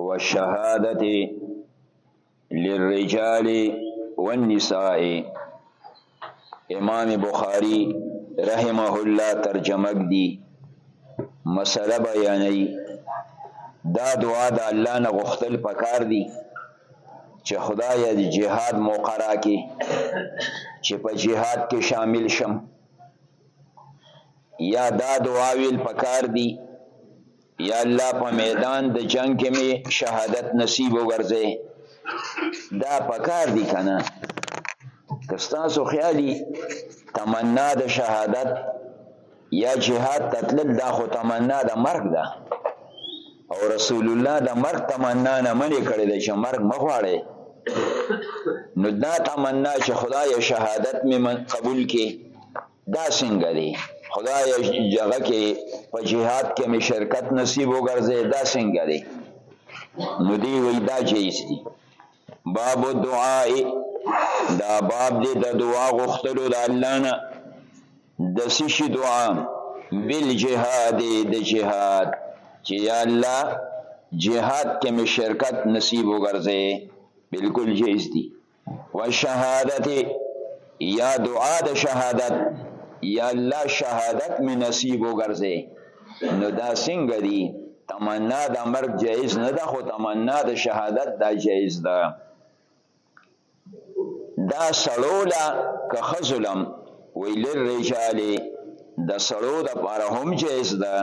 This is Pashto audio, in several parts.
والشهادت للرجال والنساء امام بخاری رحمه الله ترجمه دی مسله بیانوي دا دعا د الله نه غوښتل پکار دي چې خدای د جهاد موقع راکې چې په جهاد کې شامل شم یا دا دعا ویل پکار دي یا الله په میدان د جنگ کې می شهادت نصیب وګرځي دا پکار دي کنه کستاسو خیالي تمنا د شهادت یا جهاد تطلب دا خو تمنا د مرګ ده او رسول الله د مرګ تمنا نه منې کړې ده چې مرګ مخواړې نو دا تمنا چې خدای شهادت می قبول کې دا څنګه دی خدای جګه کې په جهاد کې می شرکت نصیب وګرځي دا څنګه دی نو دی وی دا جایز دی باب دعا دا باب دی د دعا غوښتلو د الله نه د سشي دعا بل جهاد د جهاد چې یا الله جهاد کې می شرکت نصیب وګرځي بالکل جایز دی والشهادت یا دعا د شهادت یا الله شهادت می نصیب وګرځي نو دا څنګه دی تمنا د مرګ جایز نه ده خو تمنا د شهادت دا جایز ده دا سړولا که خزلم ویل رجال د سړو د پاره هم جایز ده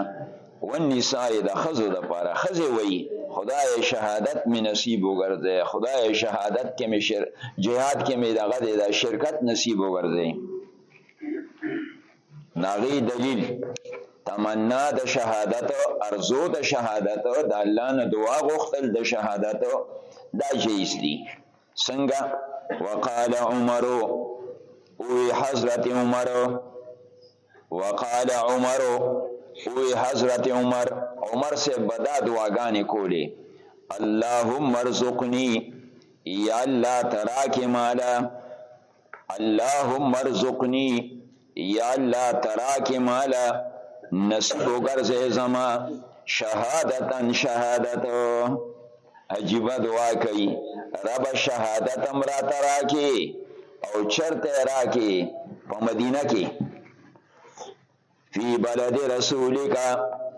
والنساء د خزو د پاره خزه وای خدای شهادت می نصیب وګرځي خدای شهادت کې می شر جهاد کې می دغه د شرکت نصیب وګرځي ناغي دلیل تمنا د شهادت ارزو د شهادت د الله نه دعا غوښتل د شهادت دا جیز دي څنګه وقال عمر او حضرت عمر وقال عمر او حضرت عمر عمر سے بدا دعاګانې کولې اللهم ارزقني یا الله تراک مالا اللهم ارزقني یا الله تراک مالا نصیب ګرځې زما شهادتن شهادت عجیبه دعا کوي رب شهادت هم را ترا کې او چرته را کې په مدینه کې فی بلد رسولک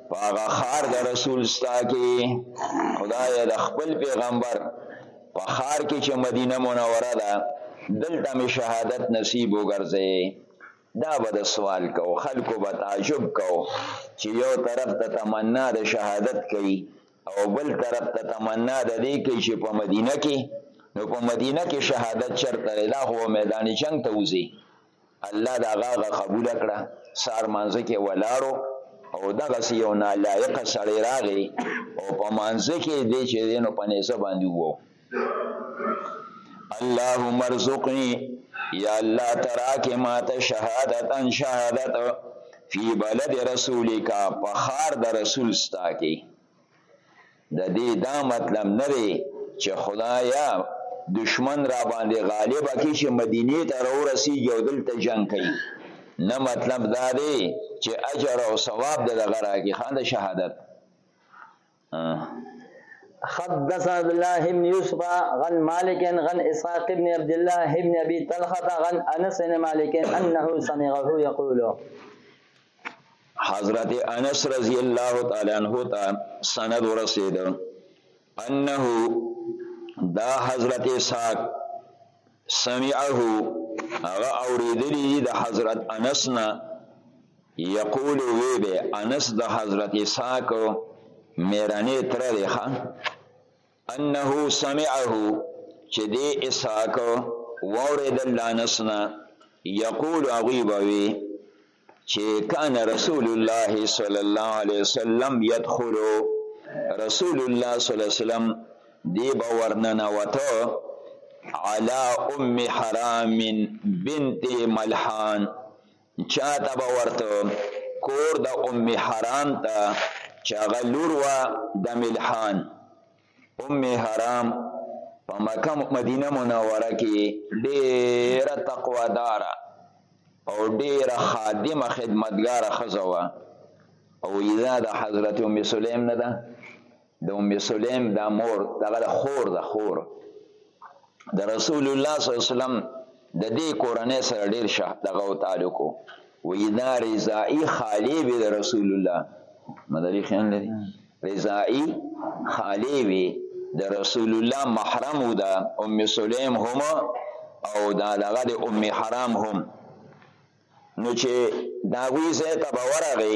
پاغه خار د رسول ستا کې خدای د خپل پیغمبر په خار کې چې مدینه منوره ده دلته می شهادت نصیب وګرځي دا به د سوال کو خلکو به تعجب کو چې یو طرف ته تمنا د شهادت کوي او بل طرف ته تمنا د دې کوي چې په مدینه کې نو په مدینه کې شهادت چرته دی دا خو میدان جنگ ته وځي الله دا غاغه قبول کړه سار مانځ کې ولاړو او دغه سی یو نالایق سړی راغی او په مانځ کې دی چې دینو په نسبت باندې وو اللهم ارزقني یا الله تراک ما ته شهادت ان شهادت فی بلد رسولک په خار د رسول ستا کې د دې دا مطلب نه دی چې خدایا دشمن را باندې غالب کی چې مدینه ته راورسی یو دلته جنگ کوي نه مطلب دا دی چې اجر او ثواب د غرا کې خان د شهادت حدث عبد الله بن يوسف غن مالك غن اسحاق بن عبد الله بن ابي طلحه غن انس بن مالك انه سمعه يقول حضرت انس رضی الله تعالی عنہ ته سند ورسید انه دا حضرت اسحاق سمعه هغه اوریدلی د حضرت انس نه یقول وی به انس د حضرت اسحاق میرانی تر دی ښا انه سمعه چې دی اسحاق وورید لانسنا یقول هغه بوي چې کان رسول الله صلی الله علیه وسلم يدخل رسول الله صلی الله علیه وسلم دی باورننه وته علا ام حرام بنت ملحان چا ته به ورته کور د ام حرام ته چې هغه لور وه د ملحان ام حرام په مکه مدینه منوره کې ډېره تقواداره او ډېره خادمه خدمتګاره ښځه وه او ایزا د حضرت ام سلیم نه ده د ام سلیم دا مور دغه د خور د خور د رسول الله صلی الله علیه وسلم د دې کورنۍ سره ډیر شه دغه تعلق وي دا رضائی خالی وی د رسول الله مداري خیال لري رضائی خالی وی د رسول الله محرم و دا ام سلیم هم او دا دغه د ام حرام هم نو چې دا وی زه ته باور غي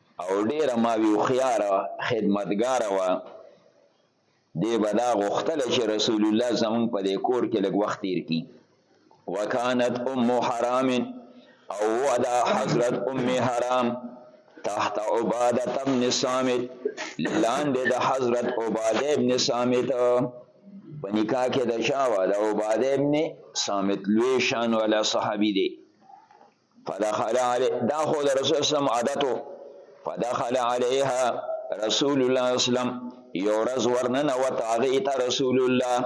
او ډېره ماویوښیاره خدمتګاره وه، دې به دا غوښتله چې رسول الله زموږ په دې کور کې لږ وخت تېر کړي. وکانت ام حرام او ودا حضرت ام حرام تحت عباده ابن صامت لاندې د حضرت عباده ابن صامت په نکاح کې د چا وه د عباده ابن صامت لوی شان والا صحابي دی فدخل علی دا خو د رسول سم عادتو فدخل علیها رسول الله اسلام یو ورځ ورننه وته هغه ته رسول الله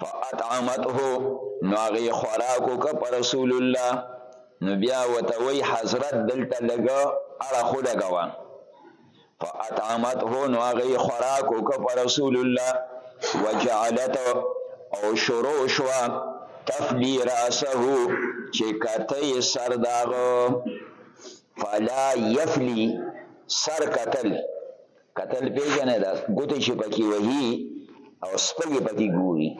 فاطعمته نو هغه خوراک وک پر رسول الله نو بیا وته وی حضرت دلته لګا اړه خو لګوا فاطعمته نو هغه خوراک وکړ پر رسول الله وجعلت او شروع شو تفلی راسه چې کته سر داغه فلا یفلی سر قتل قتل پیژنه دا ګوتې چې پکې وهي او سپګې پکې ګوري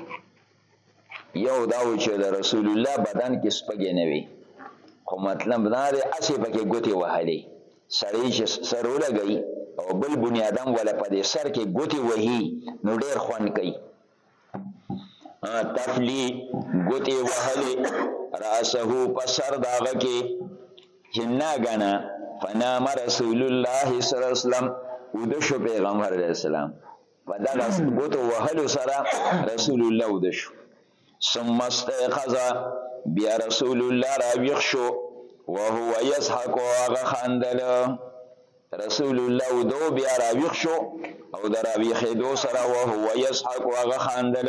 یو داو چې د رسول الله بدن کې سپګې نه وي خو مطلب دا دی اسې پکې ګوتې وهلې سړی چې سر ولګي او بل بنی آدم ولا په دې سر کې ګوتې وهي نو ډېر خوند کوي تفلی ګوتې وهلې راسه په سر داغه کې چې نه غنا فنام رسول الله صلی الله علیه وسلم ودشو پیغمبر علیه السلام په دغه ګوتو وهلو سره رسول الله وده شو ثم استيقظ بیا رسول الله راویښ شو وهو يضحك هغه خندل رسول الله ودو بیا راویښ شو او د راویښېدو سره وهو يضحك هغه خندل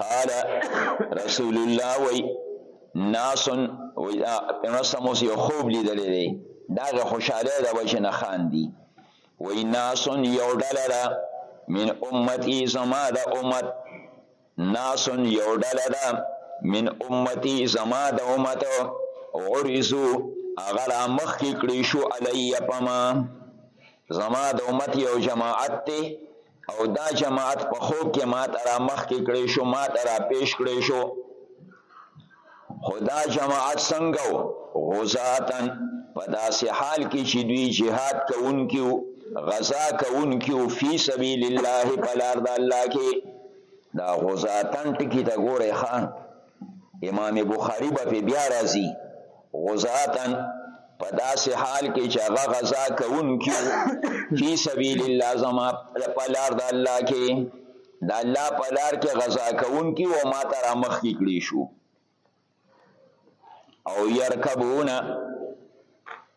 قال رسول الله وی ناس وی پیغمبر سموس یو خوب لیدلې دی داغه خوشاله د وجه نه خان دی وی ناس یو ډله ده من امتی زما د امت ناس یو ډله ده من امتی زما د امت عرضو اگر مخ کی کړی شو علی پما زما د امت یو جماعت ته او دا جماعت په خوب کې ما ته را مخکې کړی شو ما ته را پیش کړی شو خدا جماعت څنګه غزاتن په داسې حال کې چې دوی جهاد کوونکي وو غزا کوونکي وو فی سبیل الله په لار د الله کې دا غزاتن ټکي ته ګورئ ښه امام بخاری به په بیا راځي غزاتن په داسې حال کې چې هغه غزا کوونکي فی سبیل الله زما په لار د الله کې د الله په لار کې غزا کوونکي و ما ته رامخکې کړي شو او یرکبونه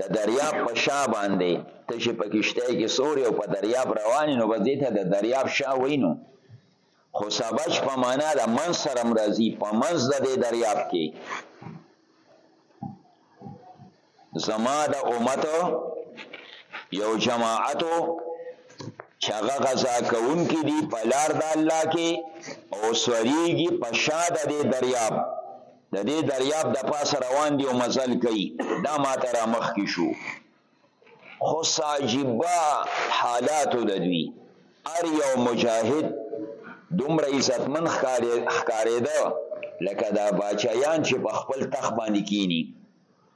د دریاب په شا باندې ته چې په کشته کې سوري او په دریاب رواني نو بس دې ته د دریاب شا وینو خو سبج په معنا د من سره مرضی په منځ د دې دریاب کې زما د امت یو جماعتو چې هغه غزا کوونکي دي په لار د الله کې او سوریږي په شا د دې دریاب د دې دریاب د پاسه روان دي او مزل کوي دا ماته را مخکې شو خو ساجبه حالاتو د دوی ار یو مجاهد دومره عزتمن ښکارېده لکه دا باچایان چې په خپل تخت باندې کینی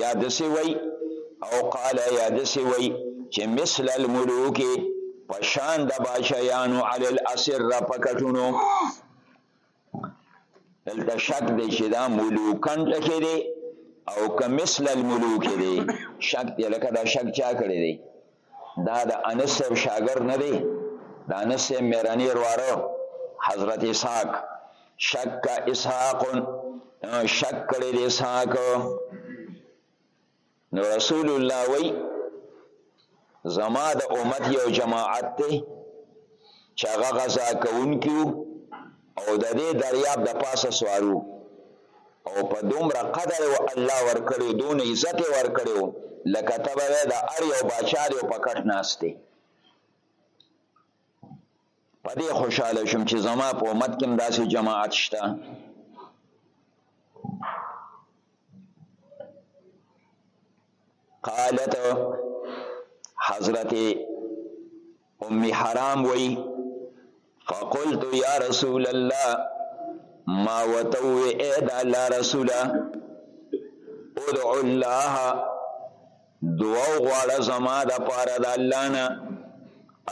یا دسې وایي او قال یا دسې وایي چې مثل الملوک په شان د بادشاهانو علی الاسر په کټونو دلته شک دی چې دا ملوکن ټکی دی او که مثل الملوک دی شک دی لکه دا شک چا کړی دی دا د انس صاحب شاګرد نه دی د انس صاحب میرانی ورواره حضرت اسحاق شک اسحاق شک کړی دی اسحاق نو رسول الله وی زما د امت یو جماعت ته چې هغه غزا کوونکیو او ددې دریاب د پاسه سوارو او په دومره قدر و الله ورکړو دون عزت ورکړو لکه ته به د ار یو باچا دی او په کټ ناست دی په دې خوشاله شوم چې زما په امت کې داسې جماعت شته قالت حضرت ام حرام وی فقلت یا رسول الله ما وتوی اے دا الله رسول ادعو الله دعا غواړه زما د پاره د الله نه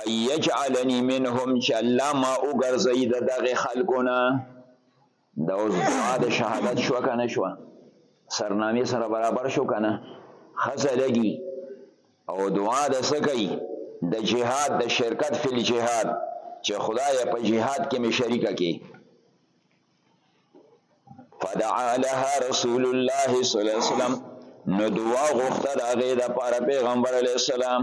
ايجعلني منهم چې الله ما وګرځي د دغه خلکو نه دا اوس دعا د شهادت شو کنه شو سرنامه سره برابر شو کنه خزه لګي او دعا د سکی د جهاد د شرکت فل جهاد چې خدای په جهاد کې می شریکه کې فدعا لها رسول الله صلی الله علیه وسلم نو دعا غوښته د هغه د پاره پیغمبر علی السلام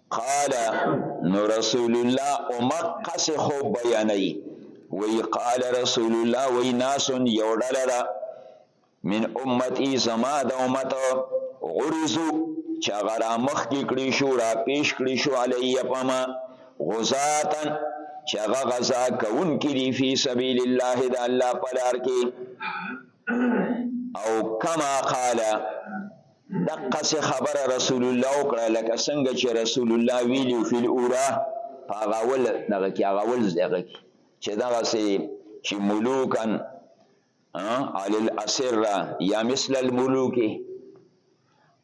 قال نو رسول الله امقص خو بیانای وی قال رسول الله وی ناس یو ډله ده من امتی زما د امت غرزو چا غرا مخ کی کړی شو را پیش کړی شو علی پما غزاتن چا غزا کون کی دی فی سبیل الله د الله پلار کی او کما قال دقه سه خبره رسول الله وکړه لکه څنګه چې رسول الله ویلی فی الاورا هغهول دغه کې هغهول دغه کې چې دغه سه چې ملوکن علی الاسر یا مثل الملوک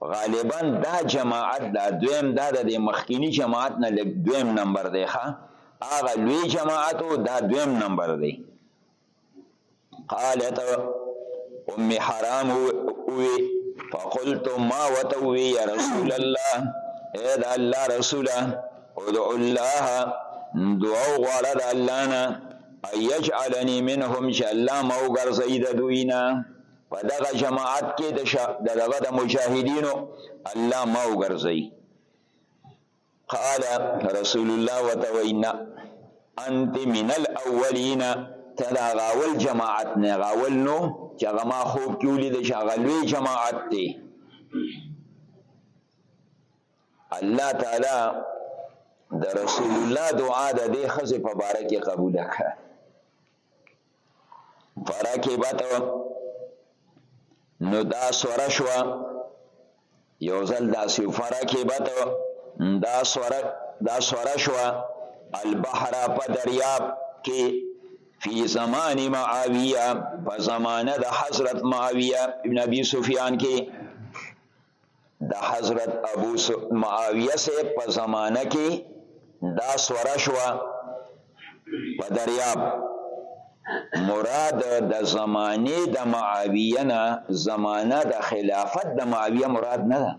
غالبا دا جماعت دا دویم دا د مخکینی جماعت نه لګ دویم نمبر دی ښا هغه لوی جماعت او دا دویم نمبر دی قالت ام حرام وی فقلت ما وتوی یا رسول الله اے دا الله رسولا ادعو الله دعا غواړه د الله نه ايجعلني منهم چې الله ما وګرځي د دوی نه په دغه جماعت کې د دغه د مجاهدینو الله ما وګرځي قال رسول الله وتوینا انت من الاولین تدا غاول جماعت نه غاول نو چې هغه ما خوب کې ولید چې هغه لوی جماعت دی الله تعالی د رسول الله دعا د دې خزه په باره کې قبول کړه فرکبت نو دا سوره شو یو ځل دا سی فرکبت دا سوره دا سوره شو البحر په دریاب کې فی زمان معاویه په زمانه د حضرت معاویه ابن ابي سفیان کې د حضرت ابو معاویه صاحب په زمانه کې دا سوره شوه په دریاب مراد د زمانه د معاویه نه زمانه د خلافت د معاویه مراد نه ده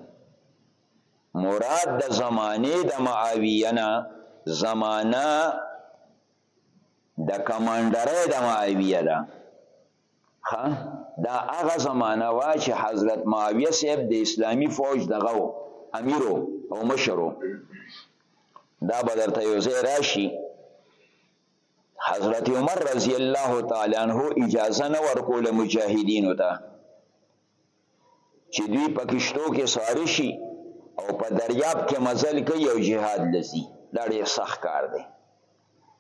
مراد د زمانه د معاویه نه زمانه د کمانډرۍ د معاویه ده ها دا هغه زمانه وا چې حضرت معاویه صاحب د اسلامی فوج دغه و امیرو او مشرو دا به درته یو ځای راشي حضرت عمر رضی الله تعالی عنہ اجازه نه ورکوله مجاهدینو ته چې دوی په کشتو کې سواره شي او په دریاب کې مزل کوي او جهاد لزي دا ډېر سخت کار دی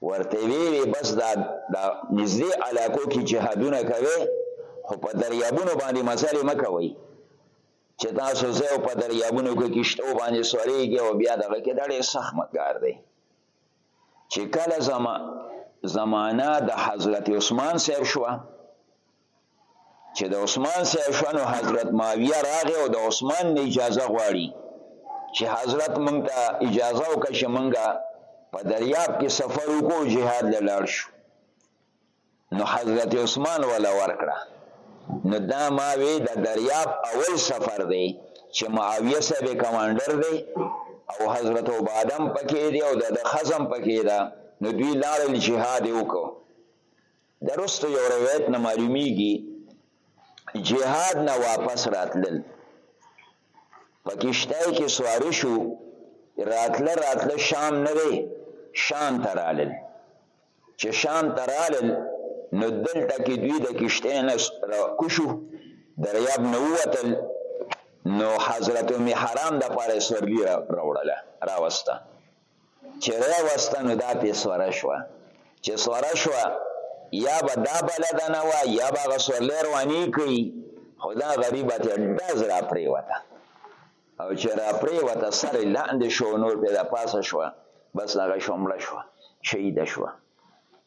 ورته ویلې بس دا د نږدې علاقو کې جهادونه کوي خو په دریابونو باندې مزل مه کوئ چې تاسو زه او په دریابونو کې کشتو باندې سورېږي او بیا دغه کې دا ډېر سخت مکار دی چې کله زما زمانہ د حضرت عثمان صاحب شوه چې د عثمان صاحب شنو حضرت معاویه راغی او د عثمان نه اجازه غواړي چې حضرت مونږ ته اجازه وکړي چې مونږه په دریاب کې سفر وکړو جهاد له لاړ شو نو حضرت عثمان ولا ورکړه نو دا ما وی د دریاب اول سفر دی چې معاویه صاحب کمانډر دی او حضرت عبادم پکې دی او د خزم پکې ده نو دوی لاړل جهاد وکړو درستو یو روایت نه معلومیږي جهاد نه واپس راتلل پکشتای کې سواری شو راتله راتله شام نه دی شام ته رالل چې شام ته رالل نو دلته کې دوی د کشتۍ نه کوشو دریاب نه ووتل نو حضرت ام حرام د پاره سورلی راوړله راوسته چې رې وسته نو دا پې سوره شوه چې سوره شوه یا به دا بلده نه وه یا به هغه سورلی رواني کړي خو دا غریبه ته ډز را پرېوته او چې را پرېوته سر یې لاندې شو نور پې د پاسه شوه بس هغه شومړه شوه شهیده شوه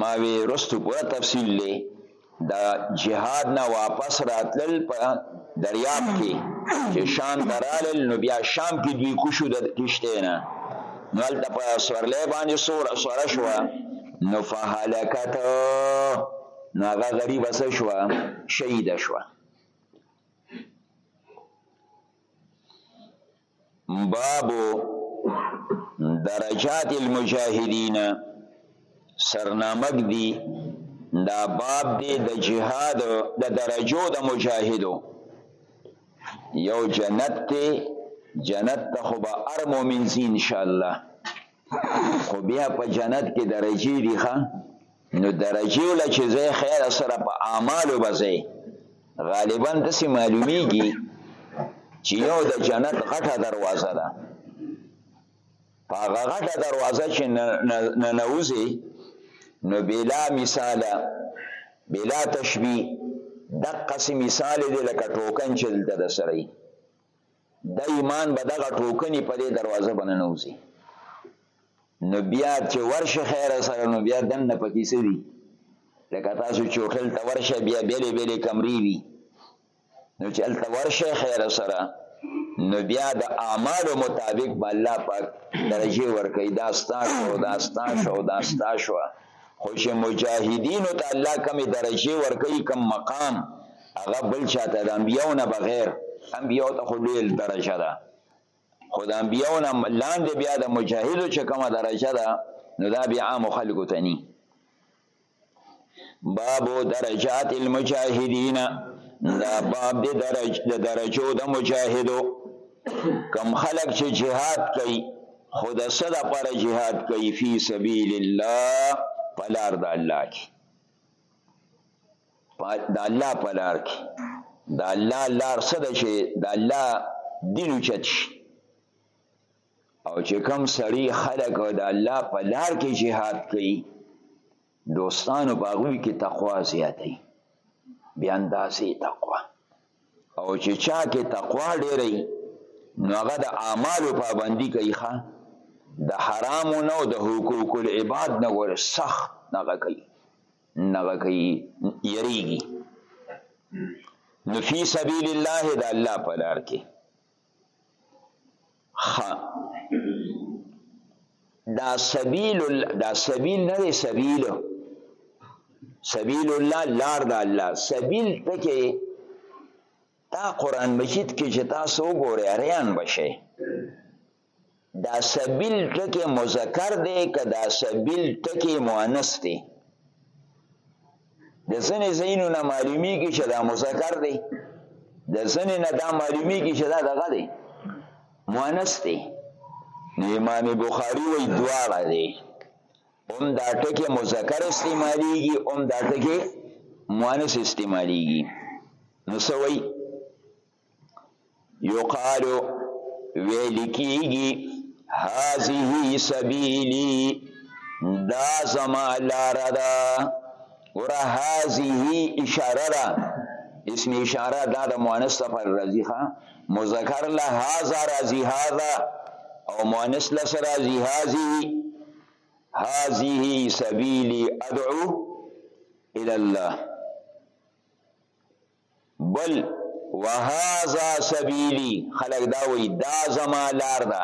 ما وی رستو پوره تفصیل دی د جهاد نه واپس راتلل په دریاب کې چې شام ته رالل نو بیا شام کې دوی کوشو د کشته نه نو هلته په سورلی باندې سور سوره شوه نو فهلکت نو هغه غریبه څه شوه شهیده شوه باب درجات المجاهدین سرنامک دی دا باب دی د جهاد د درجو د مجاهدو یو جنت ته جنت ته خو به ار مؤمن سي ان شاء الله خو بیا په جنت کې درجه دي ښه نو درجه ول چې زه خیر سره په اعمالو بځه غالبا د سي معلومیږي چې یو د جنت غټه دروازه ده په هغه غټه دروازه چې نه نوځي نو بلا مثال بلا تشبیه د قسم مثال دی لکه ټوکن چې دلته د سره د ایمان به دغه ټوکنی په دې دروازه باندې نوځي نو بیا چې ورشه خیر سره نو بیا دنه پکې څه وي لکه تاسو چې هوټل ته ورشه بیا بیلې بیلې کمرې وي نو چې هلته ورشه خیر سره نو بیا د اعمالو مطابق به الله پاک درجې ورکوي دا ستا شو دا ستا شو دا ستا شوه خو چې مجاهدینو ته الله کومې درجې ورکوي کوم مقام هغه بل چاته د انبیاو نه بغیر انبیاو ته خو لویل درجه ده خو د انبیاو نه لاندې بیا د مجاهدو چې کومه درجه ده نو دا بیا عامو خلکو ته ني بابو درجات المجاهدین دا باب د درج د درجو د مجاهدو کم خلک چې جهاد کوي خو د څه لپاره جهاد کوي فی سبیل الله په لار د الله کې د الله په لار کې د الله لار څه ده چې د الله دین اوچت شي او چې کوم سړی خلک د الله په لار کې جهاد کوي دوستانو په هغوی کې تقوا زیاتوي بې اندازې تقوا او چې چا کې تقوا ډېرې نو هغه د اعمالو پابندي کوي ښه د حرامو نه او د حقوق العباد نه ګوره سخت دغه کوي دغه کوي یریږي نو فی سبیل الله د الله په لار کې خ دا سبیل دا سبیل نه دی سبیل سبیل الله لار د الله سبیل پکې تا قران مجید کې چې تاسو وګورئ اریان بشي دا سبیل ټکی مذکر دی که دا سبیل ټکی مؤنث دی د ځنې ځینو نه معلومیږي چې دا مذکر دی د ځنې نه دا معلومیږي چې دا دغه دی مؤنث دی نو امام بخاری وی دواړه دی هم دا ټکی مذکر استعمالیږي هم دا ټکی مؤنث استعمالیږي نو سوی یقالو ویل کیږي هذه سبیلی دا زما لار ده ور هذه اشاره ده اسم اشاره دا د مؤنث لپاره راځي ښا مذکر له هاذا راځي هاذا او مؤنث له سره راځي هاذي هاذه سبيلي ادعو الى الله بل، وهذا سبیلی، خلک دا وایي دا زما لار ده،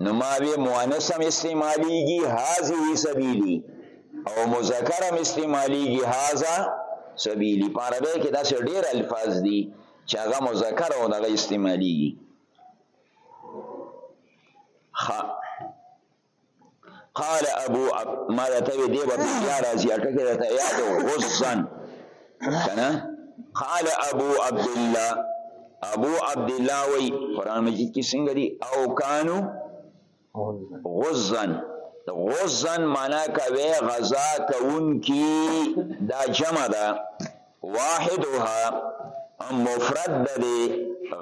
نو ما وی مؤنث هم استعمالیږي هذه سبیلی او مذکر هم استعمالیږي هذا سبیلی. په عربی کې داسې ډېر الفاظ دي چې هغه مذکر او دغه استعمالیږي. خ قال ابو اب ما ته وی دی به بیا راځي هغه کې ته یاد غصن کنه قال ابو عبد الله ابو عبد الله وی قران مجید کې څنګه دی او کانو غزن غزن معنا کوي غزا کون کی دا جمع ده واحدها مفرد ده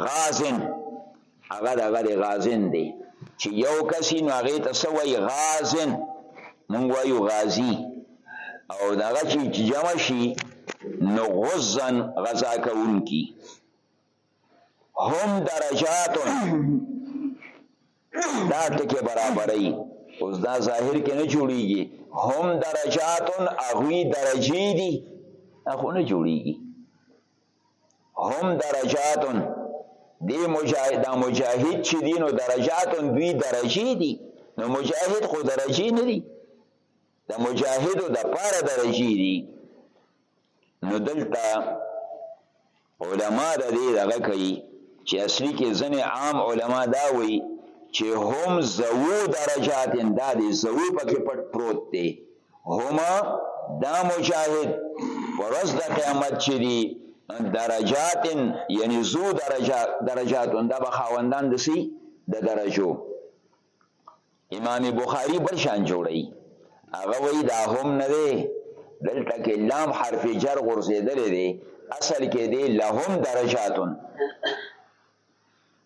غازن هغه دغه د غازن دی چې یو کسی نو هغه ته سوی غازن مونږ وایو غازی او دغه چې جمع شي نو غزن غزا کوونکی هم درجات دا ټکي برابرۍ اوس دا ظاهر کې نه جوړیږي هم درجات اغوی درجی دي اخو نه جوړیږي هم درجاتن دی مجاهد دا مجاهد چې دي نو درجاتن دوی درجې دي نو مجاهد خو درجې نه دي د مجاهدو د پاره درجې دي نو دلته علما د دې دغه کوي چې اصلي کې ځنې عام علما دا وایي چې هم زو درجات دا دې زو پکې پټ پروت دی هم دا مجاهد ورځ د قیامت چې دي درجات یعنی زو درجه درجات دا به خاوندان د سی د درجو امام بخاری بل شان جوړی هغه وی دا هم نه دی دلته کې لام حرف جر غرزیدل دی اصل کې دی لهم درجاتن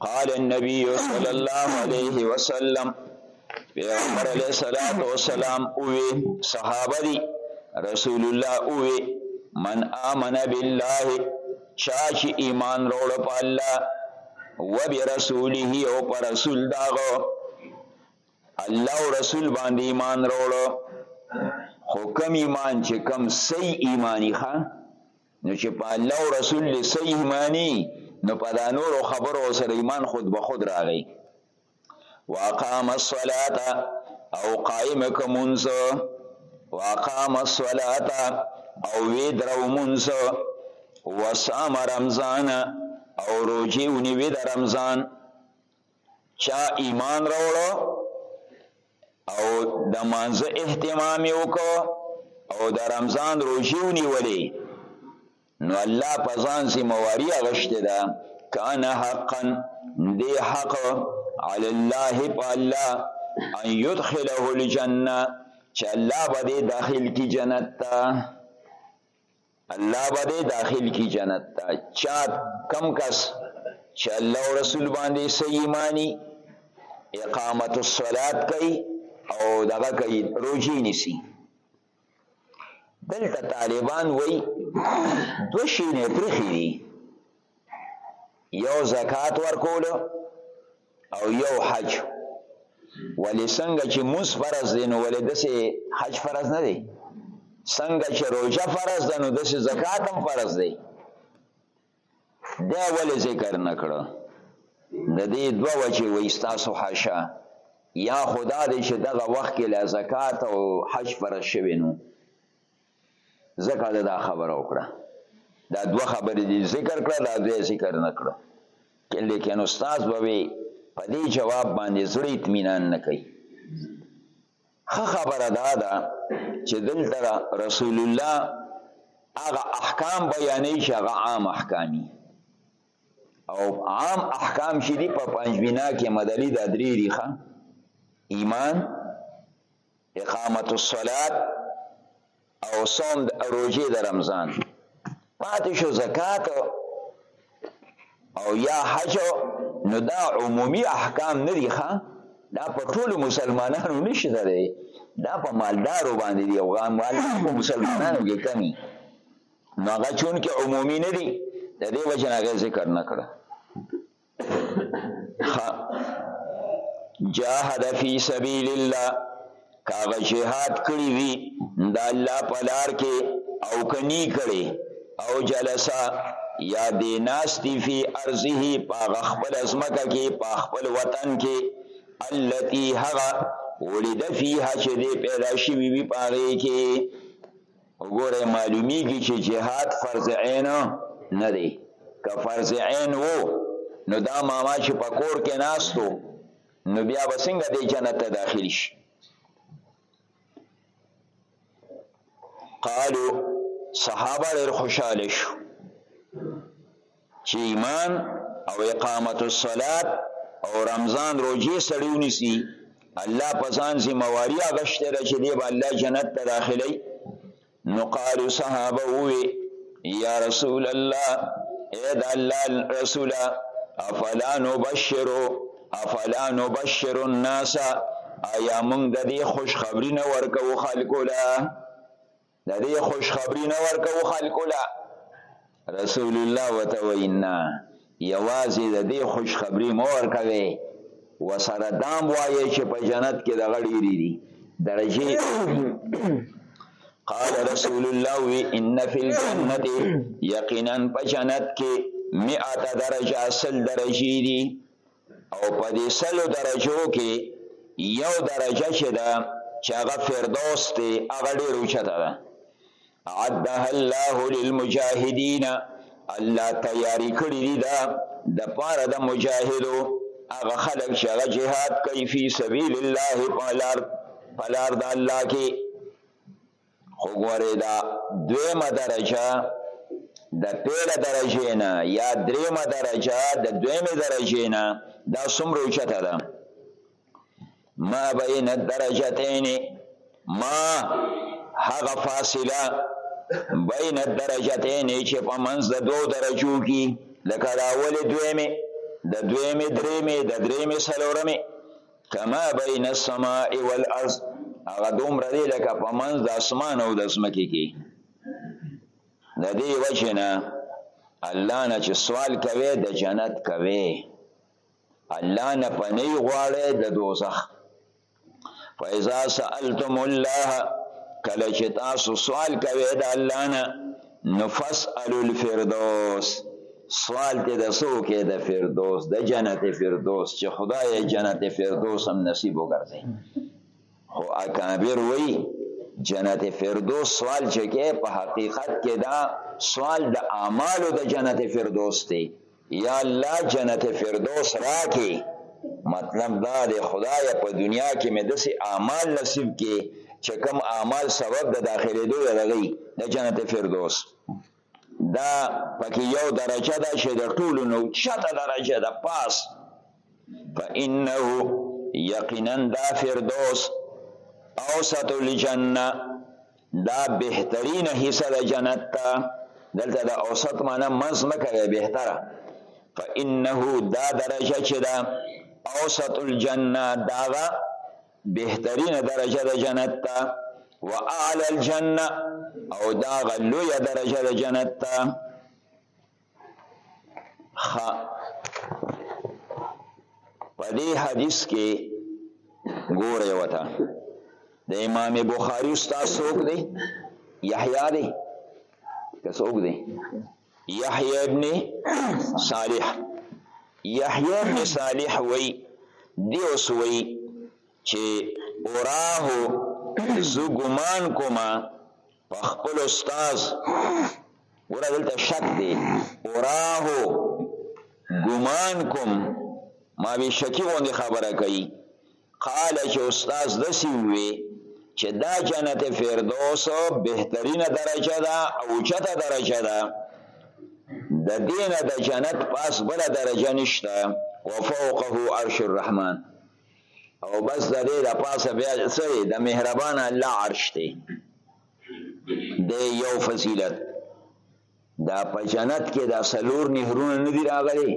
قال النبي صلى الله عليه وسلم پیغمبر علیہ الصلوۃ والسلام او صحابه دي رسول الله او من امن بالله چا چې ایمان وروړ په الله وبرسوله او پر رسول داغه الله او رسول باندې ایمان وروړ خو کم ایمان چې کم صحیح ایمانی خان نو چې په الله او رسول دې صحیح ایمانی نو په دا نورو خبرو سره ایمان خود به خود راغی واقام الصلاه او قائم کمونس واقام الصلاه او وی درو مونس وصام رمضان او روجی ونی وی در رمضان چا ایمان راوړ او د مانزه اهتمام یې وکړ او د رمضان روژې ونیولې نو الله په ځان ذمواري اغشته ده کان حقا دی حق علی الله په الله ان يدخله الجنه چې الله به دې داخل کی جنت ته الله به دې داخل کی جنت ته چا کم کس چې الله او رسول باندې صحیح ایمانی اقامت الصلات کوي او دغه کوي روزي نیسی دلته طالبان وای دو شینه پرخي دي یو زکات ورکول او یو حج ولی څنګه چې موس فرض دی نو ولې دسه حج فرض نه دی څنګه چې روزه فرض ده نو دسه زکات هم فرض دی دا ولې ذکر نکړه د دې دوه وجې وې تاسو حاشا یا خدا دې چې دغه وخت کې لا زکات او حج فرض شوی نو ځکه ده دا خبره وکړه دا دوه خبرې دي ذکر کړه دا دوی ذکر نه کړه لیکن استاد به وي په دې جواب باندې زړه اطمینان نه کوي ښه خبره دا ده چې دلته رسول الله هغه احکام بیانوي چې هغه عام احکامي او عام احکام چې دي په پنځ بنا کې مدلي د درې ریخه ایمان اقامت الصلات او صوم د روزه د رمضان پاتې شو زکات او یا حج نو دا عمومي احکام نه دي ښه دا په ټولو مسلمانانو نشته دی دا په مالدارو باندې دی او مالدار په مسلمانانو کې کمی نو هغه چون کې عمومي نه دي د دې وجه نه ذکر نه کړه جاهد فی سبیل الله کاغه جهاد کړی وی د الله په لار کې او کني کړي او جلسا یا دی ناستی فی ارزه پاغ خپل ازمکه کې پاغ خپل وطن کې التي هغه ولد فيها چې دی پیدا شوی وی پاغه کې وګوره معلومیږي چې جهاد فرض عین نه دی که فرض عین وو نو دا ماما چې په کور کې ناستو نو بیا به څنګه د جنت ته داخل شي قالو صحابه ډېر خوشاله شو چی ایمان او اقامت الصلات او رمضان روجه سړی ونیسی الله پسان ذمہ واری اغشته ده چې دی به الله جنت ته داخلی نو قالو صحابه وی یا رسول الله اے د الله رسوله افلا نبشرو افلا نبشر الناس آیا موږ د دې خوشخبری نه ورکو خلکو له د دې خوشخبری نه ورکو خلکو لا رسول الله وتوینا یوازې د دې خوشخبری مور کوي وسره دام وایي چې په جنت کې د غړي دي درجه قال رسول الله وی ان فی الجنه یقینا په جنت کې 100 درجه اصل درجه دي او په دې سلو درجو کې یو درجه چې ده چې هغه فردوس دی هغه ډېر اوچته ده عدها الله للمجاهدین الله تیاری کړی دی دا د پاره د مجاهدو هغه خلک چې هغه جهاد کوي فی سبیل الله په لار د الله کې خو ګورې دا دویمه درجه د پیله درجه نه یا دریمه درجه د دویمه درجه نه دا څومره اوچته ده ما بین الدرجتین ما هغه فاصله بین الدرجتین چې په منځ د دوو درجو کې لکه دا اول دویمه د دویمه دریمه د دریمه څلورمه کما بین السماء والارض هغه دومره دی لکه په منځ د اسمان او د ځمکې کې د دې وجه نه الله نه چې سوال کوي د جنت کوي الله نه پنی غواړي د دوزخ فاذا سالتم الله کله چې تاسو سوال کوي د الله نه نو فسألو الفردوس سوال ته د سو کې د فردوس د جنت فردوس چې خدای جنت فردوس هم نصیب وګرځي خو اکابر وای جنت فردوس سوال چې کې په حقیقت کې دا سوال د اعمالو د جنت فردوس دی یا الله جنت فردوس راکې مطلب دا دی خدای په دنیا کې مې داسې اعمال نصیب کې چې کوم اعمال سبب د داخلېدو د دغی د جنت فردوس دا پکې یو درجه ده چې د ټولو نه اوچته درجه ده پاس فانه یقینا دا فردوس اوسط الجنه دا بهترین حصہ د جنت ته دلته د اوسط معنی منځ مکه ده بهتره فانه دا درجه چې دا اوسط الجنه داغه بهترین درجه د جنت ته واعلى الجنه او داغه لوی درجه د جنت ته خا په دې حدیث کې ګوره وته د امام بخاری استاد څوک دی یحیی دی که څوک دی یحیی ابن صالح یحیی ابن صالح وی دی اوس وی چې اوراه زو ګمان کومه په خپل استاد ګوره دلته شک دی اوراه ګمان کوم ما به شکی غوندې خبره کوي قال چې استاد دسی وی چې دا جنت فردوس بهترینه درجه ده او چته درجه ده د دینه د جنت پاس بل درجه نشته وفوقه عرش الرحمن او بس د دې د پاسه بیا څه دی د مهربان الله عرش دی د یو فضیلت دا په جنت کې دا سلور نهرونه نه دی راغلی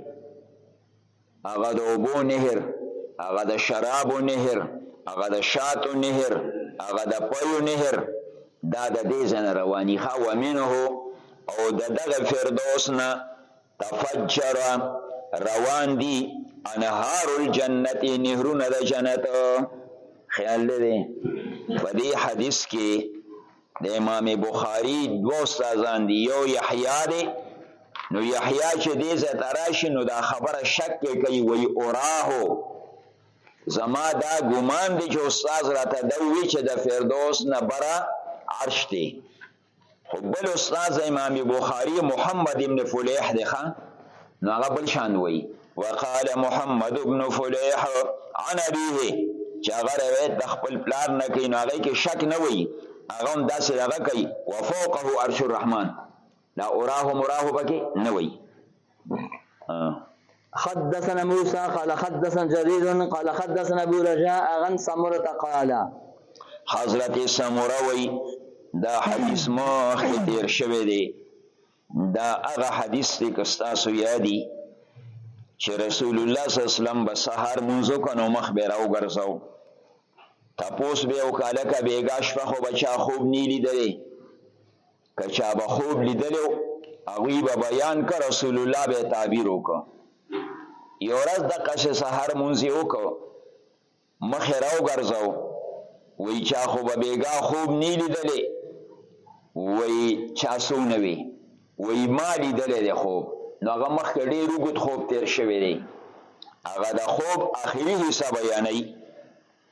هغه د اوبو نهر هغه د شرابو نهر هغه د شاتو نهر هغه د پيو نهر دا د دې ځنه رواني خا ومنه او د دغه فردوس نه تفجر روان دي انهار الجنت نهرونه د جنت خیال لري په دې حدیث کې د امام بخاری دوه استادان دي یو یحیی دی نو یحیی چې دې ځای ته راشي نو دا خبره شک کې کوي وایي اوراهو زما دا ګمان دی چې استاد راته دا وی چې د فردوس نه بره عرش دی خو بل استاد امام بخاری محمد ابن فلیح دی ښا نو هغه بل شان وای وقال محمد ابن فلیح عن ابيه چې هغه روایت د خپل پلار نه کوي نو هغه کې شک نه وای هغه هم داسې هغه کوي وفوقه عرش الرحمن دا اوراه مراه پکې نه وای حدثنا موسى قال حدثنا جرير قال حدثنا ابو رجاء عن سمره قال حضرت سمره وی دا حدیث مو خیر شوه دی دا هغه حدیث دی که تاسو یادی چې رسول الله صلی الله علیه وسلم به سحر منځو کنو مخ به راو ګرځاو تپوس به او کاله کا بیګاش په خو بچا خوب نیلی دی که چا به خوب لیدلی و هغوی به بیان که رسول الله به تعبیر وکړو یو ورځ دقسې سهار مونځ یې وکړو مخې راوګرځو وایي چا خو به بېګا خوب نه لیدلی وایي چا څوک نه وي وایي ما لیدلی دی خوب نو هغه مخکې ډېر اوږد خوب تېر شوی دی هغه د خوب اخري حصه بیانوي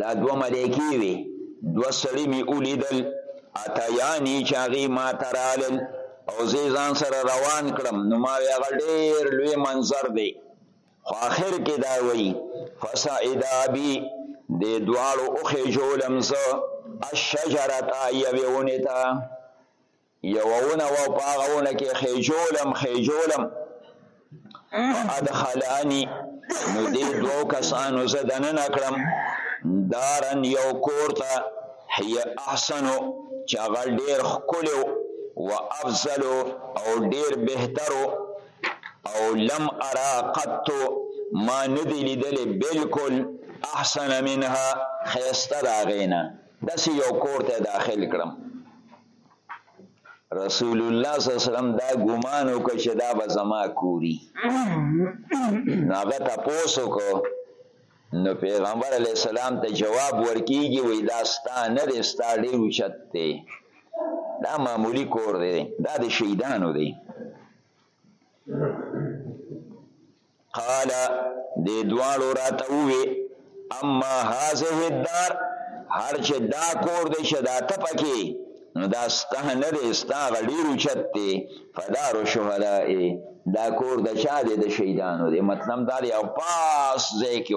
دا دوه ملایکې وې، دوه سړي مې ولیدل، اتیاني چې هغې ما ته رالل او زه ځان سره روان کړم، نو ما وې هغه ډېر لوی منظر دی، خو آخر کې دا وایي فصعدا بي دې دواړو وخېژولم زه الشجرة یوې ونې ته. یوه ونه وه او په هغه ونه کې خېجولم خېجولم ادخلاني نو دې دوو کسانو زه دننه کړم دارن یو کور ته هي احسنو چې هغه ډېر ښکلی و افضلو او ډېر بهترو او لم ارا قط ما نه دی لیدلی بلکل احسن منها ښایسته د هغې نه داسې یو کور ته داخل کړم رسول الله صلی الله علیه وسلم دا ګمان وکړ چې دا به زما کوری نو هغه تاسو کو نو پیغمبر علی السلام ته جواب ورکیږي وای دا ستا نه دی ستا ډیر اوچت دی دا معمولی کور دی دا د شهیدانو دی قال دې دواړو راته ووې اما هذه الدار هر چې دا کور دی چې دا ته پکې نو دا ستا نه دی ستا هغه ډېر اوچت دی فدار شهدا دا کور د چا دی د شهیدانو دی مطلب دا دی او پاس ځای کې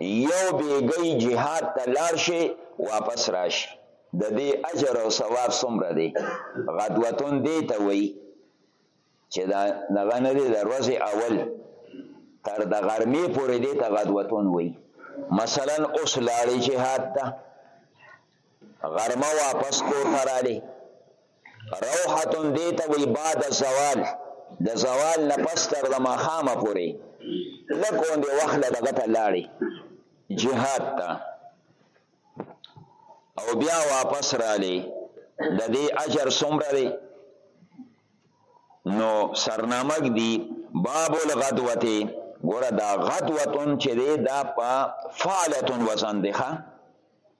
یو بیګی جهاد ته لاړ شي واپس راشي د دې اجر او ثواب څومره دی غدوتون دی ته وایي چې دا دغه نه دی د ورځې اول تر د غرمې پورې دی ته غدوتون وایي مثلا اوس لاړې جهاد ته غرمه واپس کور ته رالی روحتون دی ته وی بعد زوال د زوال نه پس تر د ماښامه پورې لږ غوندې وخت له دغه ته لاړې جهاد ته او بیا واپس رالی د دې اجر څومره دی نو سرنامک دی باب الغدوته ګوره دا غدوتون چې دی دا په فعلتون وزن دی ښه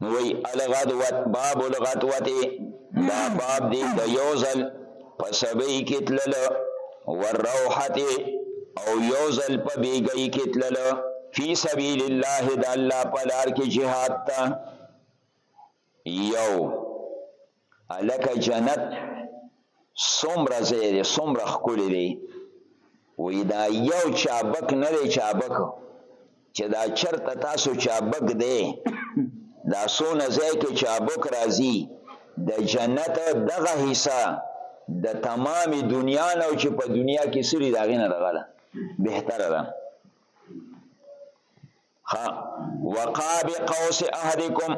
نو وی الغدوت باب الغدوت دا باب دی د یو ځل په سبی کې تلل والروحت او یو ځل په بیګی کې تلل فی سبیل الله د الله په لار کې jihad ته یو الکه جنت څومره ځای دی څومره ښکلی دی وی دا یو چابک نه دی چابک چې دا چرته تاسو چابک دی دا څونه ځای کې چابک راځي د جنت دغه حصہ د تمامي دنیا نه چې په دنیا کې سری داغې نه دغه ده بهتره ده ها وقاب قوس احدکم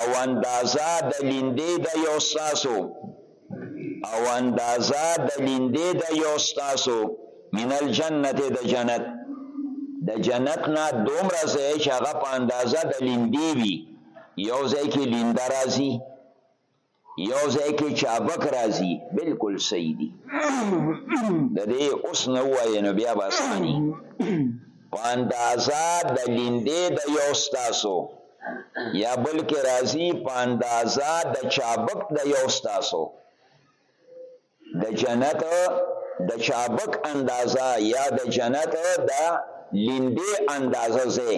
او اندازا د لیندې د یو ستاسو او اندازا د لیندې د یو ستاسو من الجنت د جنت د جنت نه دومره ځای چې هغه په اندازه د لیندې وي یو ځای کې لینده راځي یو ځای کې چابک راځي بالکل صحیح دي د دې اوس نه وایې نو بیا به اساني په اندازه د لیندې د یو ستاسو یا بلکې راځي په اندازه د چابک د یو ستاسو د جنت د چابک اندازه یا د جنت د لیندې اندازه زه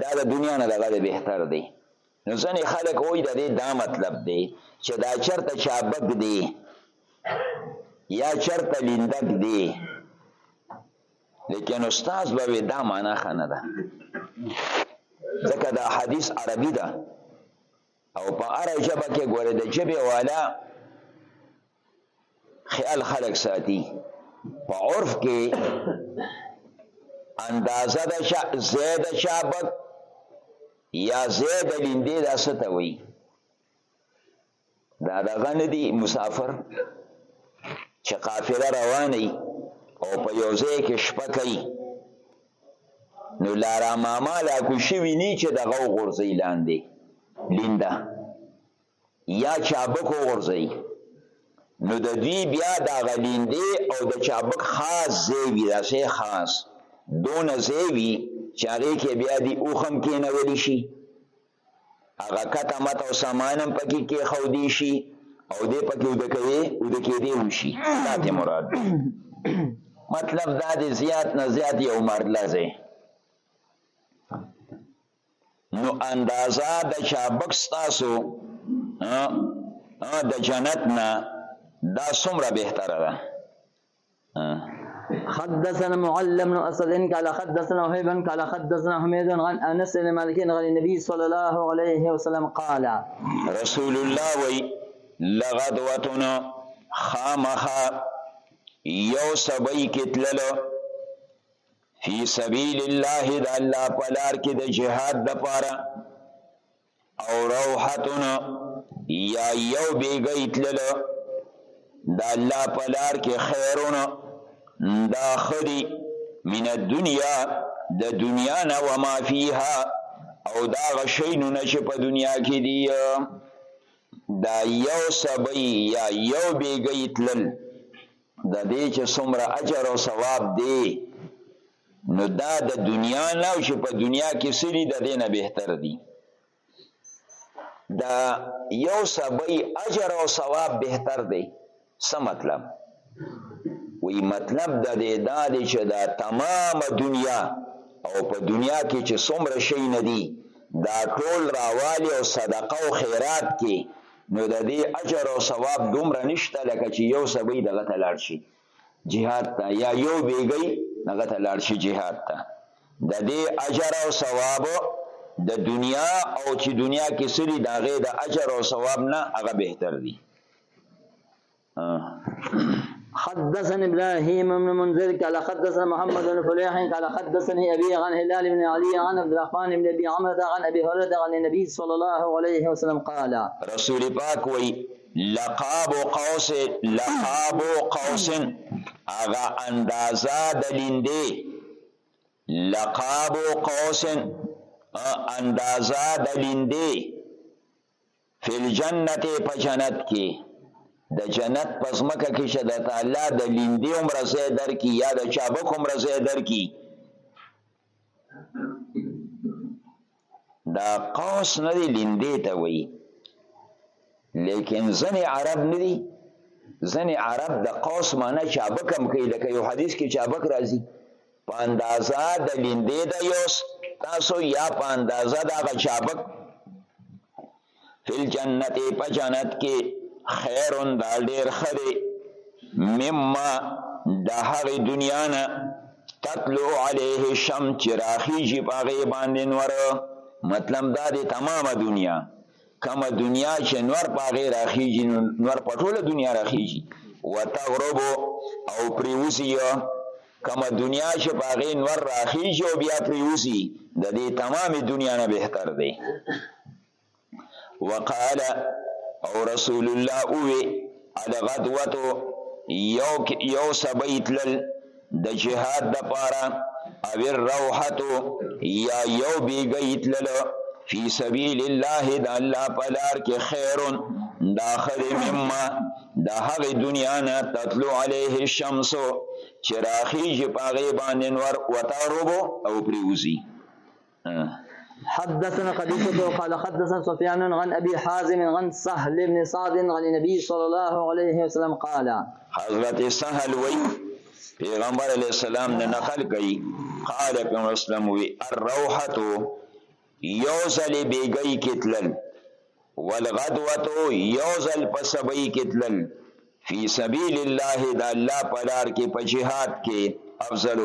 دا د دنیا نه دغه بهتر دی نو ځنې خلک وایي د دې دا مطلب دی چې دا چرته چابک دی یا چرته لیندک دی لیکن استاد به دا معنا خنه ده ځکه دا حدیث عربي ده او په عربي ژبه کې ګوره د ژبې والا خیال خلق ساتي په عرف کې اندازه د شا زید شابک یا زید لیندې دا څه ته وایي دا دغه نه دي مسافر چې قافله روانه او په یو ځای کې شپه کوي نو لارا ماما لا کوشي ویني چې دغه غورځي لاندې لینده یا چابک وغورځوي نو د دوی بیا دا غلیندې او د چابک خاص ځای وي داسې خاص دونه ځای وي چې هغې کې بیا دي اوښم کېنولی شي هغه کته مت او سامان هم پکې کېښودی شي او دې پکې اوده کوي اوده کېدی وشي دا دې مراد مطلب دا دی زیات نه زیات یو مرلځی نو اندازه د چابک ستاسو د جنت نه دا څومره بهتره ده حدثنا معلم بن اسد قال حدثنا وهيب قال حدثنا حميد عن انس بن مالك عن النبي صلى الله عليه وسلم قال رسول الله وي لغدوتنا خامخا یو سبای کتللو فی سبیل الله د الله په لار کې د جهاد د پاره او روحتون یا یو بیګی تلل د الله په لار کې خیرونه دا خدي من الدنیا د دنیا نه و ما فیها او دا غشینو نه چې په دنیا کې دی دا یو سبی یا یو بیګی تلل د دې چې څومره اجر او ثواب دی نو دا د دنیا نه او چې په دنیا کې څه دي د دې نه بهتر دي دا یو سبی اجر او ثواب بهتر دی څه مطلب وی مطلب د دې دا دی چې دا تمام دنیا او په دنیا کې چې څومره شی نه دي دا ټول راوالی او صدقه او خیرات کې نو د دې اجر او ثواب دومره نشته لکه چې یو سبي دغه ته لاړ شي جهاد ته یا یو بیګی دغه ته لاړ شي جهاد ته د دې اجر او ثواب د دنیا او چې دنیا کې سری داغه د اجر او ثواب نه هغه بهتر دي حدثنا ابراهيم بن منذر قال حدثنا محمد بن فليح قال حدثني ابي عن هلال بن علي عن عبد الرحمن بن ابي عمرة عن ابي هريره عن النبي صلى الله عليه وسلم قال رسول پاک وی لقاب قوس لقاب قوس اغا اندازا دلینده لقاب قوس اندازا دلینده فی الجنت په جنت کې د جنت پس مکه کې چې د تعالی د لیندې عمر زه در کی یا د چابک عمر زه در کی دا قوس نه دی لیندې ته وی لیکن ځنې عرب نه دی ځنې عرب د قوس معنی چابک هم کوي لکه یو حدیث کې چابک راځي په اندازه د لیندې د یوس تاسو یا په اندازه د هغه چابک فل جنت په جنت کې خیرون دا ډیر خره مما د هغې دنیا نه تطلو علیه شم چې راخیږي په هغې باندې نور مطلب دا دی تمامه دنیا کومه دنیا چې نور په هغې راخېږي نو نور په ټوله دنیا راخېږي وتغربو او پریوزي کومه دنیا چې په هغې نور راخېږي او بیا پریوزي د دې تمامې دنیا نه بهتر دی وقال او رسول الله اووی الغدوتو یو, یو سبیت لل د جهاد د پاره او الروحتو یا یو بیګی تللو فی سبیل الله د الله پلار کې خیرون دا خیر مما د هغه دنیا نه تطلو علیه الشمس چې راخیږي په هغې باندې نور وتعربو او پریوزي حدثنا قبيصة قال حدثنا سفيان عن أبي حازم عن سهل بن سعد عن النبي صلى الله عليه وسلم قال حضرت سهل وي پیغمبر علیہ السلام نه نقل کوي قال پیغمبر اسلام وي الروحه یو ځل بیګی کتلل والغدوه یو ځل په سبي کتلل فی سبیل الله د الله پلار کې په جهاد کې افضل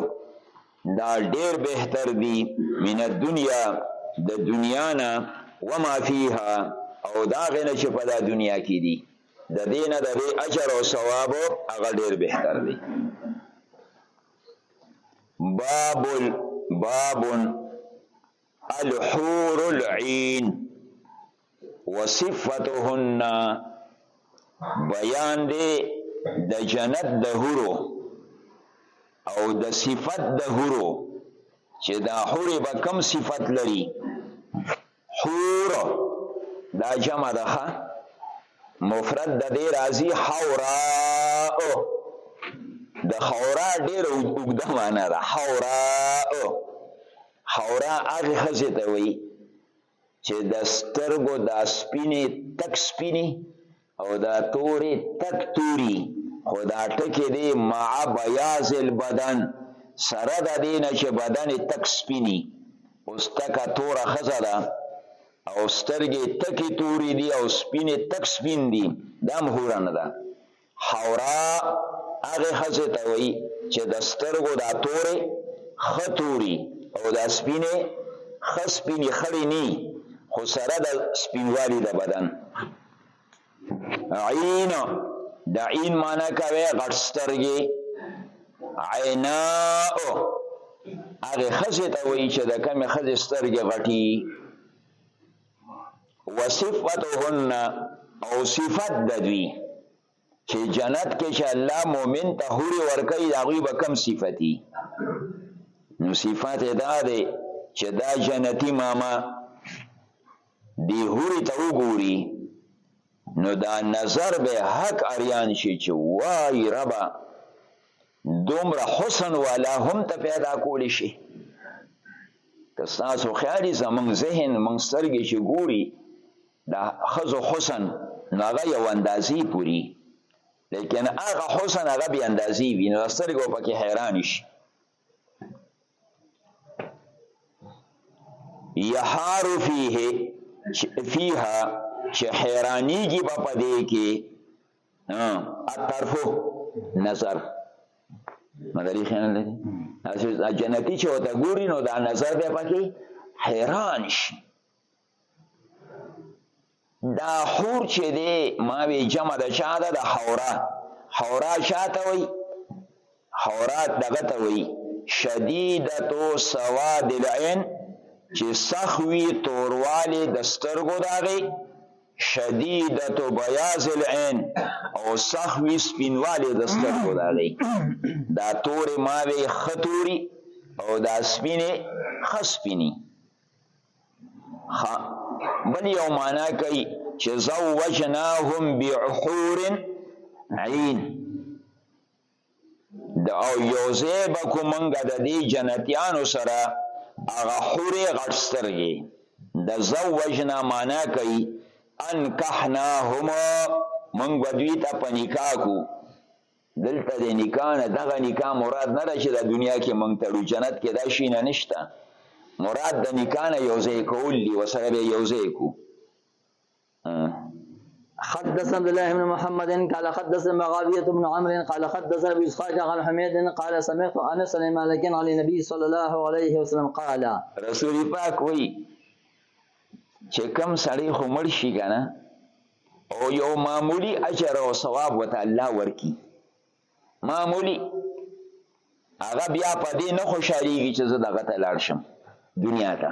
دا ډیر بهتر دی من الدنیا د دنیا نه وما فیها او دا غنه چې په دا دنیا کې دي د دین د دې اجر او ثواب هغه ډیر بهتر دی باب باب الحور العين وصفتهن بیان دی د جنت د حورو او د صفت د حورو چې دا حورې به کم صفت لري حور دا جمع ده مفرد د دې راځي حورا د حورا ډېر اوږده معنا ده حورا حورا هغې ښځې ته وایي چې د سترګو دا سپینې تک سپینې او دا تورې تک توري خو دا ټکې دی مع بیاض البدن سره د دې نه چې بدن یې تک سپیني اوس تکه توره ښځه ده او سترګې تکې تورې دي او سپینې تک سپین دي دا هم حوره نه ده حورا هغې ښځې ته وایي چې د سترګو دا تورې ښه توري او دا سپینې ښه سپینې خړې نه وي خو سره د سپینوالي د بدن عین د عین معنی کوي غټ سترګې عینا هغه خزه ته وایي چې د کمې خزه سترګې غټي وصفتهن او صفت د دوی چې جنت کې چې الله مؤمن ته حوري ورکوي د هغوی به کم صفتي نو صفت یې دا دی چې دا جنتي ماما دی حوري ته وګوري نو دا نظر به حق اریان شي چې وای ربه دومره حسن والا هم ته پیدا کولی شي که ستاسو خیالي زمونږ ذهن مونږ سترګې چې ګوري د ښځو حسن نو هغه یو اندازې پوري لیکن هغه حسن هغه بې اندازې وي نو سترګې پکې حیران شي یحار فیه فیها چې حیرانیږي په پدې کې الطرف نظر مدري خیال لري تاسو جنتی چې وته ګوري نو دا نظر به پکې حیران شي دا حور چې دی ما وی جمع د چا ده د حورا حورا شاته وي حورات دغه ته وایي شدیدتو سواد العین چې سخت وي توروالی د سترګو د هغې، شدیدتو بیاض العین او سخت وي سپینوالی د سترګو د هغې. دا تورې ماوې ښه توري او دا سپینې ښه سپیني. بل یو معنا کوي چې زوجناهم بحور عین د او یوځای به کو مونږ د دې جنتیانو سره هغه حورې غټ سترګې د زوجنا معنا کوي انکحناهم مونږ به دوی ته په نکاح کو دلته د نکاح نه دغه نکاح مراد نه ده چې د دنیا کې مونږ تړو جنت کې دا شي نه نشته مراد د نکاح نه یوځای کول دي ورسره به یوځای کو حدثنا عبد الله بن محمد قال حدثنا مغاوية بن عمرو قال حدثنا ابو اسحاق عن حميد قال سمعت انس بن مالك عن النبي صلى الله عليه وسلم قال رسول پاک وی چې کم سړی خو مړ شي کنه او یو معمولی اجر او ثواب وته الله ورکی معمولی هغه بیا په دې نه خوشحالیږي چې زه دغه ته لاړ شم دنیا ته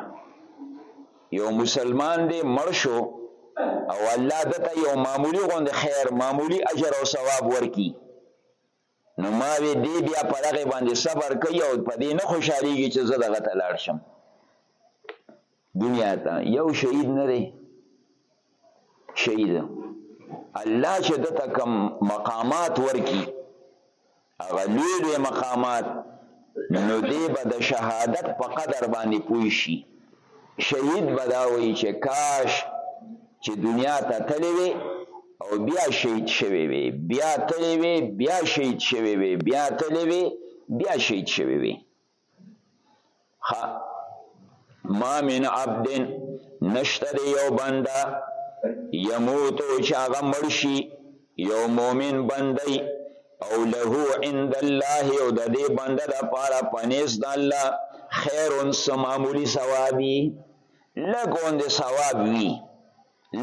یو مسلمان دی مړ شو او الله دته یو معمولی غوند خیر معمولی اجر او ثواب ورکی نو ما وی دی بیا په دغه باندې صبر کوي او په دې نه خوشحالیږي چې زه دغه ته لاړ شم دنیا ته یو شهید نه دی شهید الله چې د تکم مقامات ورکی هغه لوی لوی مقامات نو دی به د شهادت په قدر باندې پوه شي شهید به دا وایي چې کاش چې دنیا ته تللی وی او بیا شهید شوی وی بیا تللی وی بیا شهید شوی وی بیا تللی وی بیا شهید شوی وی ها ما من عبد نشته دی یو بنده یموتو چې هغه مړ شي یو مؤمن بندي او له عند الله او د دې بنده د پاره پنيز د الله خیر سمامولي ثوابي لګ اوند ثواب وی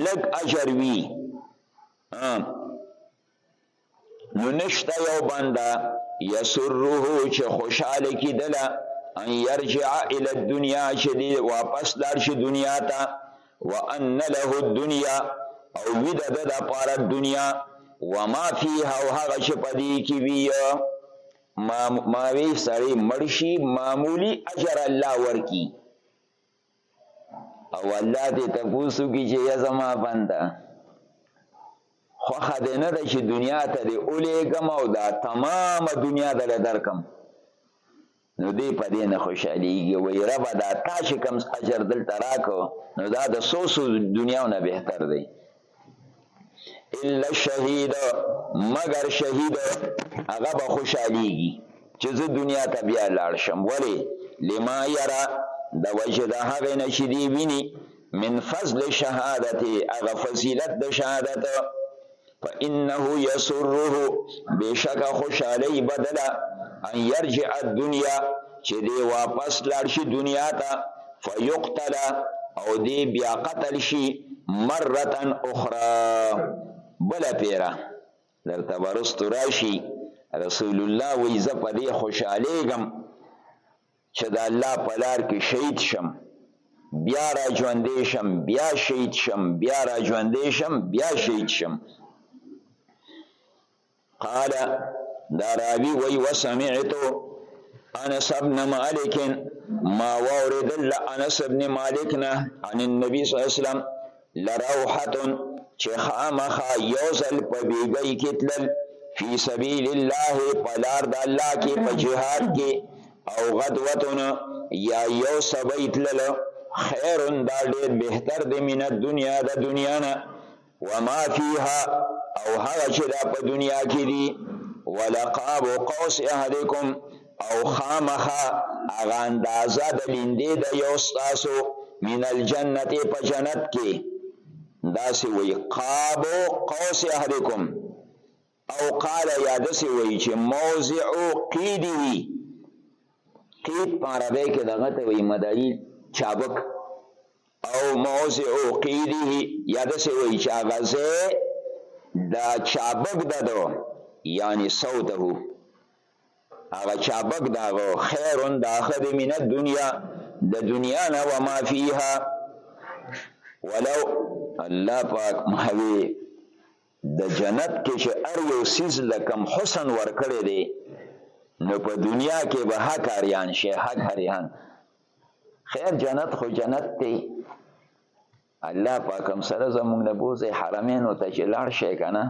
لګ اجر وی نو نشته یو بنده یسره چې خوشاله کی دله ان یرجع الی الدنیا چې دی واپس لار شي دنیا ته وان له الدنیا او وی د د پاره دنیا وما فیها او هغه چې پدې کې وی ما ماوی سړی مرشي معمولی اجر الله ورکی او الله دې تپوسو کی چې یا زما بنده خوخه دې نه ده چې دنیا ته دې اولیګم او دا تمام دنیا دل درکم نو دې په دې نه خوشحالیږي وای رب دا تا چې کم اجر دلته راکو نو دا د سوسو دنیاونه بهتر دی الا الشهید مگر شهید هغه به خوشاليږي چې زه دنیا ته بیا لاړ شم ولی لما یرا د وجه د هغه نشي دی ویني من فضل شهادت هغه فضیلت د شهادت فانه يسره بشک خوشالي بدلا ان يرجع الدنيا چې دی واپس لاړ شي دنیا ته فیقتل او دی بیا قتل شي مرتا اخرى بل پیرا درته ورست راشي رسول الله وی زه په دې خوشالېږم چې د الله په لار کې شهید شم بیا را ژوندې شم بیا شهید شم بیا را ژوندې شم بیا شهید شم قال دا راوی وی وسمعت انس ابن مالک ما وورد لانس ابن مالک نه عن النبي صلی الله علیه وسلم لروحت چې خامخا یوزل په بیګی کې تلل فی سبیل الله پلار د الله کې په جهاد کې او غدوتنا یا یو سبیت لل خیرن دا ډیر بهتر دی من دنیا د دنیا نه وما فيها او هغه چې دا په دنیا کې دي ولقاب قوس احدکم او خامخا هغه اندازه د لیندې د یو ستاسو من الجنت په جنت کې داسې وي قاب قوس احدکم او قال یا داسې وایي چې موضع قید وي قید په عربی کې دغه ته وایي مدعي چابک او موضع قیده یا داسې وایي چې هغه ځای د چابک د دو یعنی صوته هغه چابک د هغه خیرون د اخد من الدنیا د دنیا نه و ما فیها ولو الله پاک محوی د جنت کې چې هر یو څیز له کوم حسن ورکړی دی نو په دنیا کې به حق اریان شي حق اریان خیر جنت خو جنت دی الله پاک هم سره زموږ نه بوزي حرمینو ته چې لاړ شي کنه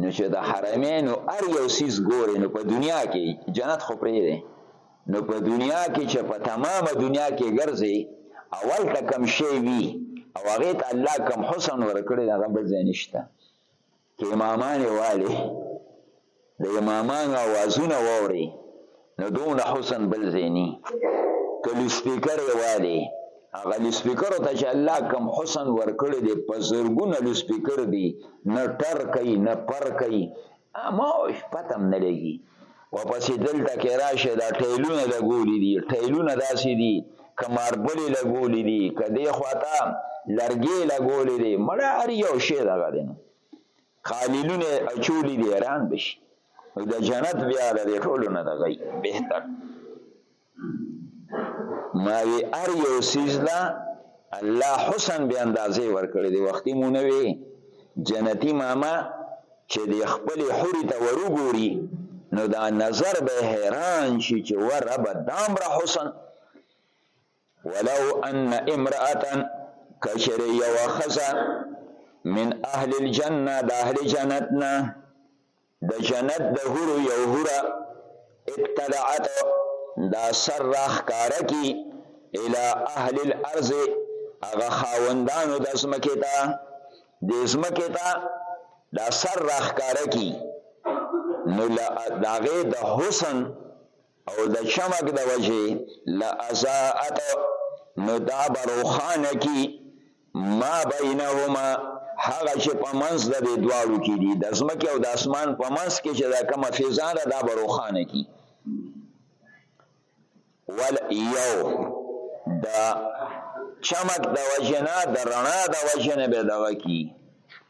نو چې د حرمینو هر یو سیز ګوري نو په دنیا کې جنت خو پرې دی نو په دنیا کې چې په تمامه دنیا کې ګرځي اول ته کم شی وي او هغه ته الله کم حسن ورکړي هغه بل ځای نشته کې امامان والي د امامان اوازونه ووري نو دون حسن بل زینی کلی سپیکر والي هغه لسپیکر ته چې الله کم حسن ورکړي دي په زرګونه لسپیکر دي نه ټر کوي نه پر کوي اما اوس پته هم نه لګي واپسې دلته کې راشه دا ټیلونه لګولي دي ټیلونه داسې دي که ماربلې لګولي دي که دې خواته لرګې لګولې دي مړه هر یو شی دغه دی نو قالینونه اچولي دي حیران به شي نو د جنت بیا د دې ټولو نه دغی بهتر ما وی ار یو سیز لا الله حسن به اندازې ورکړي دی وختي مو نه وی جنتی ماما چې د خپل حوري ته وروګوري نو دا نظر به حیران شي چې و رب دامره حسن ولو ان امراه کشر یو خزا من اهل الجنه د اهل جنتنا د جنت د حورو یو حوره ابتدعت دا سر راښکاره کی الی اهل الارض هغه خاوندانو د ځمکې ته د ځمکې ته دا سر راښکاره کی نو د هغې د حسن او د چمک د وجه لا ازاعت نو دا بروخانه کی ما بینهما هغه چې په منځ د دې دواړو کې دي د ځمکې او د اسمان په منځ کې چې دا کومه فضا ده دا به روښانه کړي ول یو د چمک د وجه نه د رڼا د وجه نه به دغه کړي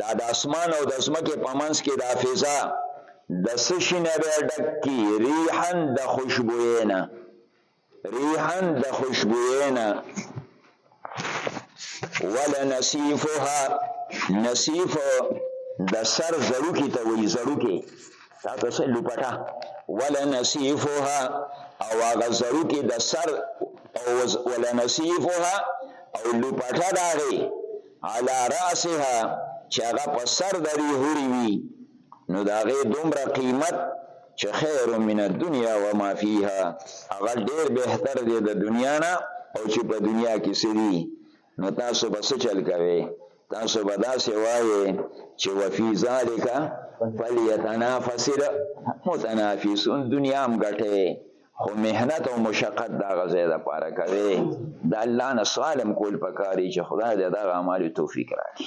دا د اسمان او د ځمکې په منځ کې دا فضا د څه شي نه به ډک کړي؟ ریحا د خوشبویۍ نه ریحا د خوشبویۍ نه ولنصیفها نصیف د سر زړوکي ته وایي زړوکي دا ته څه لوپټه ولنصیفها او هغه زړوکي د سر او ولنصیفها او لوپټه د هغې علی راسها چې هغه په سر د دې حورې وي نو د هغې دومره قیمت چې خیر من الدنیا و ما فیها هغه ډیر بهتر دی د دنیا نه او چې په دنیا کې څه دي نو تاسو به څه چل کوئ تاسو به داسې وایې چې وفي ذلک فلیتنافس المتنافسون دنیا هم ګټې خو مهنت او مشقت دا غزه د پاره کوي د الله نه سوالم کول پکاري چې خدای دې دا عمل توفیق راکړي